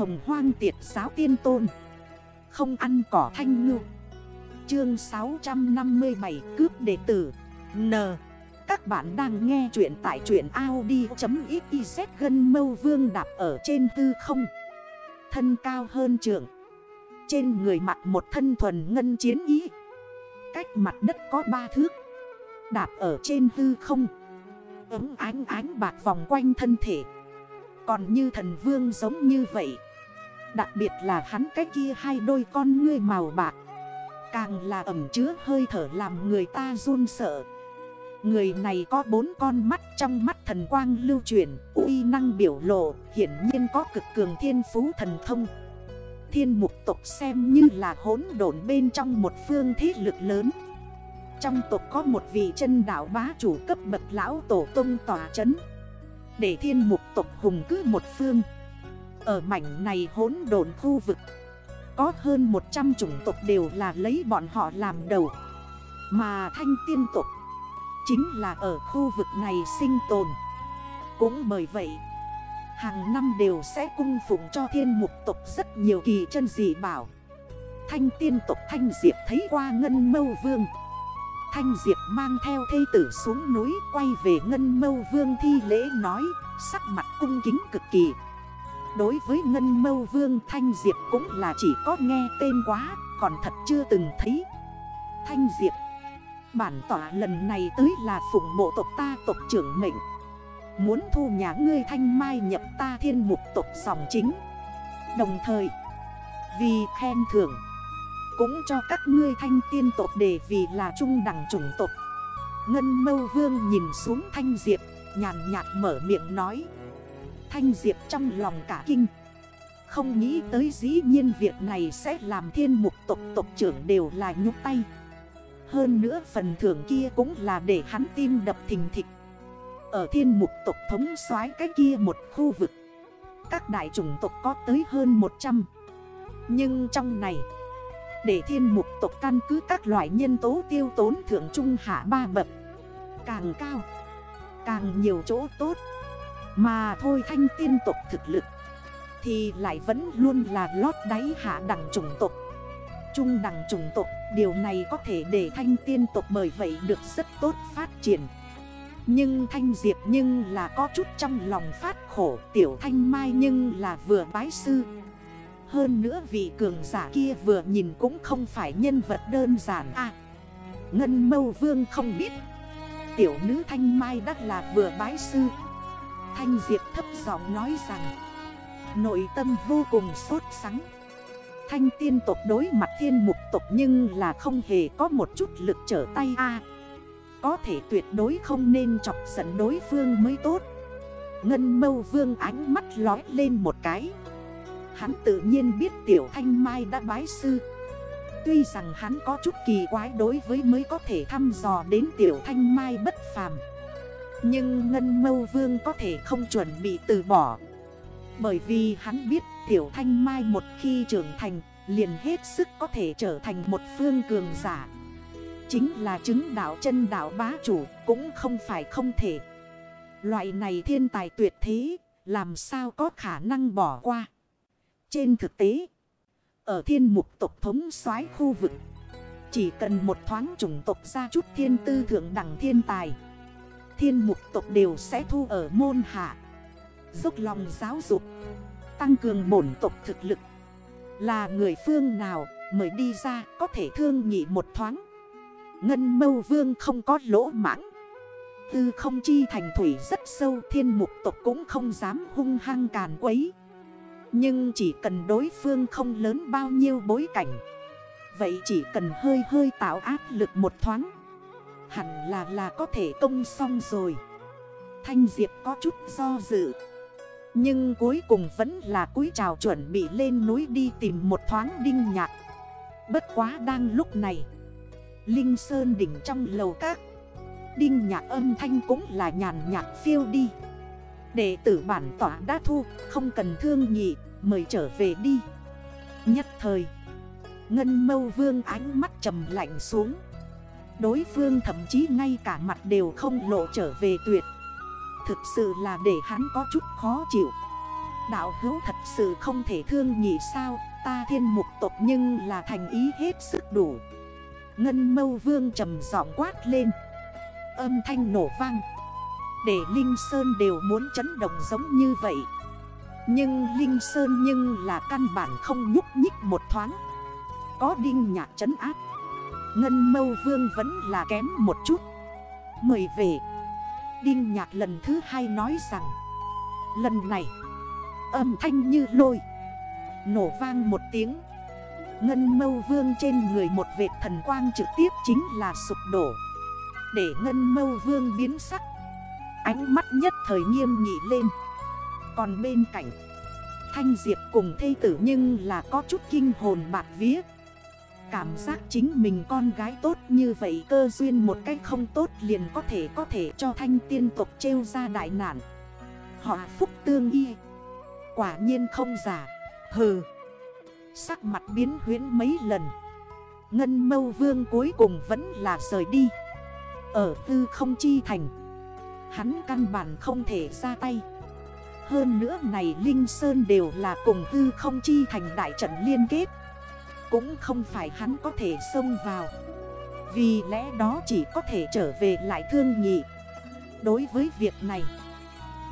hồng hoang tiệt giáo tiên tôn. Không ăn cỏ thanh ngư. Chương 657 cướp đệ tử. N. Các bạn đang nghe chuyện tại chuyện Audi.xyz Gân mâu vương đạp ở trên tư không. Thân cao hơn trường Trên người mặt một thân thuần ngân chiến ý. Cách mặt đất có ba thước. Đạp ở trên tư không. Ấm ánh ánh bạc vòng quanh thân thể. Còn như thần vương giống như vậy. Đặc biệt là hắn cái kia hai đôi con ngươi màu bạc. Càng là ẩm chứa hơi thở làm người ta run sợ. Người này có bốn con mắt trong mắt thần quang lưu chuyển, uy năng biểu lộ hiển nhiên có cực cường thiên phú thần thông. Thiên mục tộc xem như là hốn độn bên trong một phương thế lực lớn. Trong tộc có một vị chân đảo bá chủ cấp bậc lão tổ tông tòa chấn. Để thiên mục tộc hùng cứ một phương ở mảnh này hốn độn khu vực, Có hơn 100 chủng tộc đều là lấy bọn họ làm đầu. Mà thanh tiên tộc Chính là ở khu vực này sinh tồn. Cũng bởi vậy, Hàng năm đều sẽ cung phụng cho thiên mục tộc rất nhiều kỳ chân dị bảo. Thanh tiên tộc Thanh Diệp thấy qua Ngân Mâu Vương. Thanh Diệp mang theo thê tử xuống núi, Quay về Ngân Mâu Vương thi lễ nói, Sắc mặt cung kính cực kỳ. Đối với Ngân Mâu Vương, Thanh Diệp cũng là chỉ có nghe tên quá, Còn thật chưa từng thấy. Thanh Diệp, Bản tỏa lần này tới là phụng bộ tộc ta tộc trưởng mệnh. Muốn thu nhà ngươi thanh mai nhập ta thiên mục tộc dòng chính. Đồng thời, Vì khen thưởng, Cũng cho các ngươi thanh tiên tộc để vì là trung đẳng chủng tộc. Ngân mâu vương nhìn xuống thanh diệp, Nhàn nhạt mở miệng nói. Thanh diệp trong lòng cả kinh. Không nghĩ tới dĩ nhiên việc này sẽ làm thiên mục tộc tộc trưởng đều là nhúc tay. Hơn nữa phần thưởng kia cũng là để hắn tim đập thình thịch. Ở thiên mục tộc thống soái cái kia một khu vực, Các đại chủng tộc có tới hơn 100 Nhưng trong này, Để thiên mục tộc căn cứ các loại nhân tố tiêu tốn thượng trung hạ ba bậc, Càng cao, Càng nhiều chỗ tốt. Mà thôi thanh tiên tộc thực lực Thì lại vẫn luôn là lót đáy hạ đẳng chủng tộc. Trung đẳng chủng tộc, Điều này có thể để thanh tiên tộc bởi vậy được rất tốt phát triển. Nhưng Thanh Diệp nhưng là có chút trong lòng phát khổ, Tiểu Thanh Mai nhưng là vừa bái sư. Hơn nữa vị cường giả kia vừa nhìn cũng không phải nhân vật đơn giản à Ngân Mâu Vương không biết. Tiểu nữ Thanh Mai đắt là vừa bái sư. Thanh Diệp thấp giọng nói rằng, Nội tâm vô cùng sốt sắng. Thanh tiên tộc đối mặt thiên mục tộc nhưng là không hề có một chút lực trở tay a. Có thể tuyệt đối không nên chọc giận đối phương mới tốt. Ngân mâu vương ánh mắt lói lên một cái. Hắn tự nhiên biết tiểu thanh mai đã bái sư. Tuy rằng hắn có chút kỳ quái đối với mới có thể thăm dò đến tiểu thanh mai bất phàm nhưng ngân mâu vương có thể không chuẩn bị từ bỏ Bởi vì hắn biết tiểu thanh mai một khi trưởng thành liền hết sức có thể trở thành một phương cường giả Chính là chứng đạo chân đạo bá chủ cũng không phải không thể. Loại này thiên tài tuyệt thế, làm sao có khả năng bỏ qua. Trên thực tế, ở thiên mục tộc thống soái khu vực, chỉ cần một thoáng chủng tộc ra chút thiên tư thượng đẳng thiên tài. Thiên mục tộc đều sẽ thu ở môn hạ. Dốc lòng giáo dục, tăng cường bổn tộc thực lực. Là người phương nào mới đi ra có thể thương nhị một thoáng. Ngân mâu vương không có lỗ mãng Tư không chi thành thủy rất sâu thiên mục tộc cũng không dám hung hăng càn quấy Nhưng chỉ cần đối phương không lớn bao nhiêu bối cảnh Vậy chỉ cần hơi hơi tạo áp lực một thoáng Hẳn là là có thể công xong rồi. Thanh Diệp có chút do dự. Nhưng cuối cùng vẫn là cúi trào chuẩn bị lên núi đi tìm một thoáng đinh nhạc. Bất quá đang lúc này, Linh Sơn đỉnh trong lầu các, Đinh nhạc âm thanh cũng là nhàn nhạc phiêu đi. Đệ tử bản tỏa đã thu, Không cần thương nhị, Mời trở về đi. Nhất thời, Ngân mâu vương ánh mắt trầm lạnh xuống. Đối phương thậm chí ngay cả mặt đều không lộ trở về tuyệt. Thực sự là để hắn có chút khó chịu. Đạo hữu thật sự không thể thương nhị sao, Ta thiên mục tộc nhưng là thành ý hết sức đủ. Ngân mâu vương trầm giọng quát lên. Âm thanh nổ vang. Để Linh Sơn đều muốn chấn động giống như vậy. Nhưng Linh Sơn nhưng là căn bản không nhúc nhích một thoáng. Có đinh nhạc chấn áp. Ngân mâu vương vẫn là kém một chút. Mời về. Đinh nhạc lần thứ hai nói rằng, Lần này, Âm thanh như lôi, Nổ vang một tiếng. Ngân mâu vương trên người một vệt thần quang trực tiếp chính là sụp đổ. Để ngân mâu vương biến sắc, Ánh mắt nhất thời nghiêm nghị lên. Còn bên cạnh, Thanh Diệp cùng thây tử nhưng là có chút kinh hồn bạc vía. Cảm giác chính mình con gái tốt như vậy cơ duyên một cách không tốt liền có thể có thể cho thanh tiên tộc trêu ra đại nạn. Họ phúc tương y. Quả nhiên không giả. Hừ. Sắc mặt biến huyến mấy lần. Ngân mâu vương cuối cùng vẫn là rời đi. Ở tư không chi thành. Hắn căn bản không thể ra tay. Hơn nữa này Linh Sơn đều là cùng tư không chi thành đại trận liên kết. Cũng không phải hắn có thể xông vào. Vì lẽ đó chỉ có thể trở về lại thương nhị. Đối với việc này,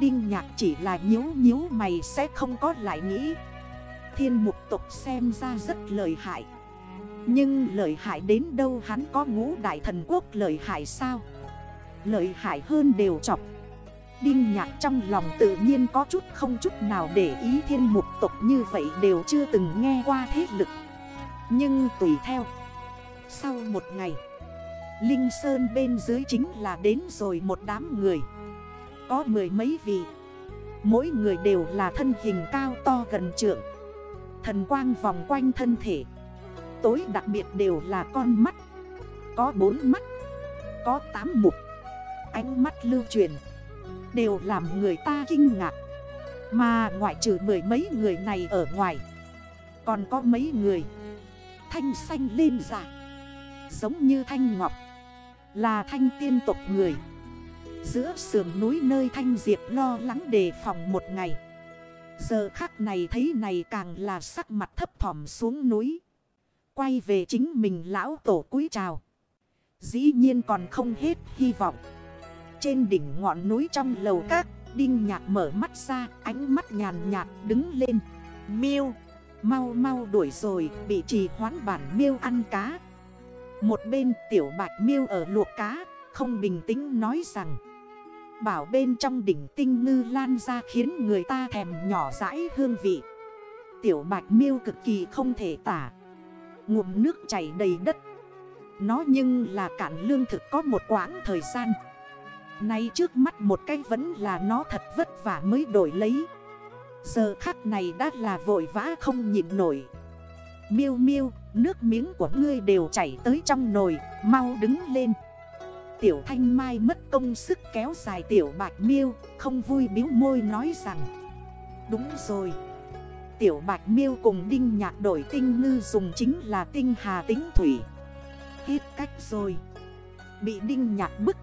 Đinh nhạc chỉ là nhếu nhếu mày sẽ không có lại nghĩ. Thiên mục tục xem ra rất lợi hại. Nhưng lợi hại đến đâu hắn có ngũ đại thần quốc lợi hại sao? Lợi hại hơn đều chọc. Đinh nhạc trong lòng tự nhiên có chút không chút nào để ý thiên mục tục như vậy đều chưa từng nghe qua thế lực. Nhưng tùy theo. Sau một ngày, Linh Sơn bên dưới chính là đến rồi một đám người. Có mười mấy vị. Mỗi người đều là thân hình cao to gần trượng. Thần quang vòng quanh thân thể. Tối đặc biệt đều là con mắt. Có bốn mắt. Có tám mục. Ánh mắt lưu truyền. Đều làm người ta kinh ngạc. Mà ngoại trừ mười mấy người này ở ngoài, Còn có mấy người. Thanh xanh lên dạ Giống như thanh ngọc Là thanh tiên tộc người Giữa sườn núi nơi thanh diệp lo lắng đề phòng một ngày Giờ khắc này thấy này càng là sắc mặt thấp thỏm xuống núi. Quay về chính mình lão tổ cúi chào. Dĩ nhiên còn không hết hy vọng. Trên đỉnh ngọn núi trong lầu các, Đinh nhạc mở mắt ra, ánh mắt nhàn nhạt đứng lên. Miêu, mau mau đuổi rồi, bị trì hoãn bản miêu ăn cá. Một bên tiểu bạch miêu ở luộc cá, không bình tĩnh nói rằng. Bảo bên trong đỉnh tinh ngư lan ra khiến người ta thèm nhỏ rãi hương vị Tiểu bạch miêu cực kỳ không thể tả Ngụm nước chảy đầy đất Nó nhưng là cản lương thực có một quãng thời gian Nay trước mắt một cái vẫn là nó thật vất vả mới đổi lấy Giờ khắc này đã là vội vã không nhịn nổi. Miêu miêu, nước miếng của ngươi đều chảy tới trong nồi, mau đứng lên. Tiểu thanh mai mất công sức kéo dài tiểu bạch miêu Không vui biếu môi nói rằng Đúng rồi. Tiểu bạch miêu cùng đinh nhạc đổi tinh ngư dùng chính là tinh hà tính thủy. Hết cách rồi. Bị đinh nhạc bức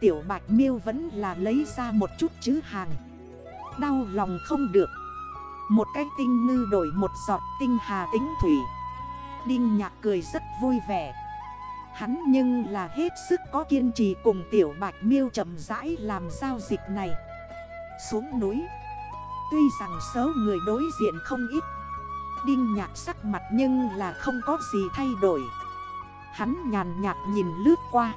Tiểu bạch miêu vẫn là lấy ra một chút chứ hàng. Đau lòng không được. Một cái tinh ngư đổi một giọt tinh hà tính thủy. Đinh nhạc cười rất vui vẻ. Hắn nhưng là hết sức có kiên trì cùng tiểu bạch miêu chậm rãi làm giao dịch này. Xuống núi. Tuy rằng số người đối diện không ít. Đinh nhạc sắc mặt nhưng là không có gì thay đổi. Hắn nhàn nhạt nhìn lướt qua.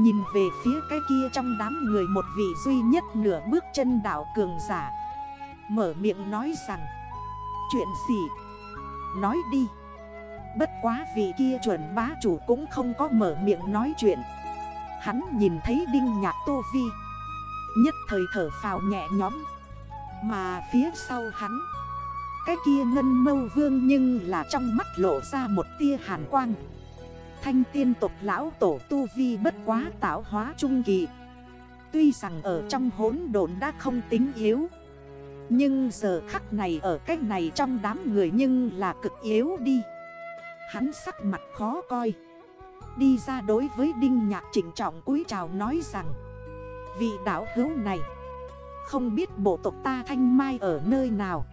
Nhìn về phía cái kia trong đám người một vị duy nhất nửa bước chân đảo cường giả. Mở miệng nói rằng, Chuyện gì? Nói đi. Bất quá vị kia chuẩn bá chủ cũng không có mở miệng nói chuyện. Hắn nhìn thấy đinh nhạc tô vi, Nhất thời thở phào nhẹ nhóm Mà phía sau hắn, Cái kia ngân mâu vương nhưng là trong mắt lộ ra một tia hàn quang. Thanh tiên tộc lão tổ tu vi bất quá tạo hóa trung kỳ. Tuy rằng ở trong hốn đồn đã không tính yếu, Nhưng giờ khắc này ở cách này trong đám người nhưng là cực yếu đi. Hắn sắc mặt khó coi, Đi ra đối với Đinh Nhạc chỉnh trọng cúi chào nói rằng, Vị đảo hữu này, không biết bộ tộc ta thanh mai ở nơi nào?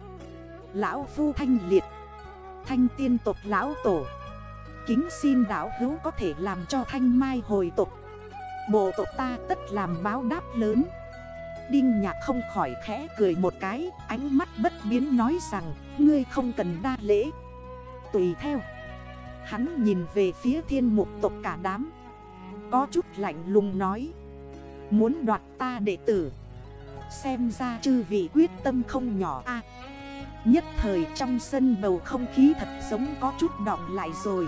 Lão Phu Thanh Liệt, Thanh tiên tộc Lão Tổ Kính xin đảo hữu có thể làm cho thanh mai hồi tục, Bộ tộc ta tất làm báo đáp lớn. Đinh nhạc không khỏi khẽ cười một cái Ánh mắt bất biến nói rằng Ngươi không cần đa lễ. Tùy theo Hắn nhìn về phía thiên mục tộc cả đám. Có chút lạnh lùng nói Muốn đoạt ta đệ tử Xem ra chư vị quyết tâm không nhỏ a. Nhất thời trong sân bầu không khí thật giống có chút đọng lại rồi.